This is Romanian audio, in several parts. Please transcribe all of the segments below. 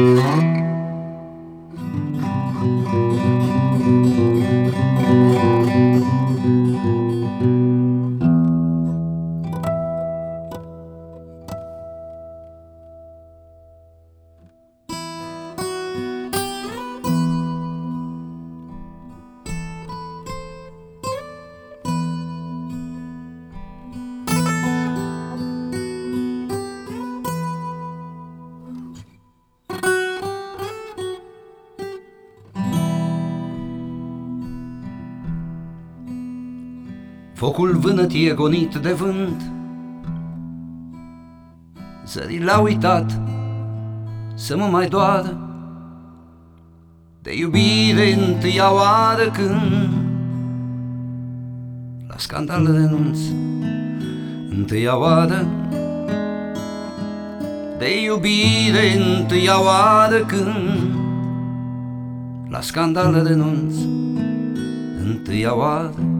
Mm-hmm. Focul vânătie gonit de vânt. Zării l-a uitat să mă mai doară. De iubire întâia oară când La scandal renunț întâia oară. De iubire întâia oară când La scandal renunț întâia oară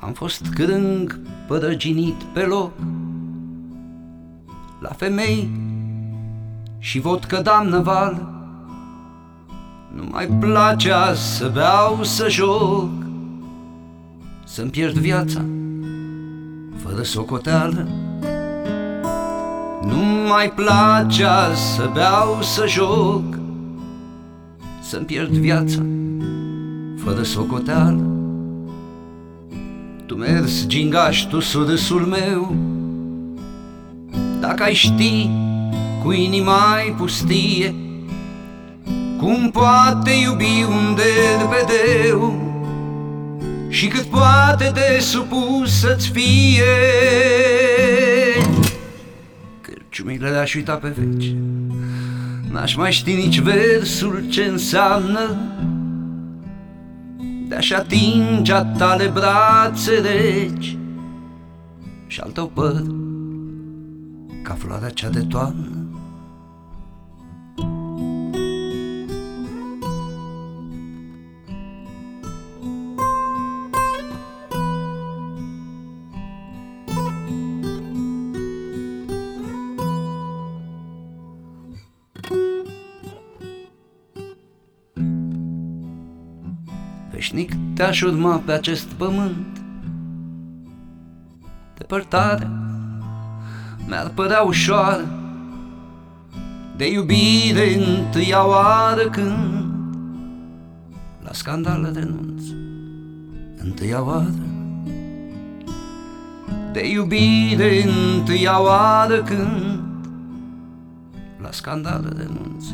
Am fost crâng părăginit pe loc. La femei și vot că damnă val Nu mai placea să beau, să joc. Să-mi pierd viața fără socoteală. Nu mai placea să beau, să joc. Să-mi pierd viața fără socoteală tu mers gingaș, tu surâsul meu. Dacă ai ști cu inima ai pustie Cum poate iubi un derbedeu? Și cât poate de supus să-ți fie? Cârciumile le-aș uita pe veci. N-aș mai ști nici versul ce înseamnă de-aș atinge a tale brațe reci Și al tău păr ca floarea cea de toamnă Veșnic te-aș urma pe acest pământ. Depărtare mi-ar părea ușoară De iubire întâia oară când La scandal renunț Întâia oară. De iubire întâia oară când La scandal renunț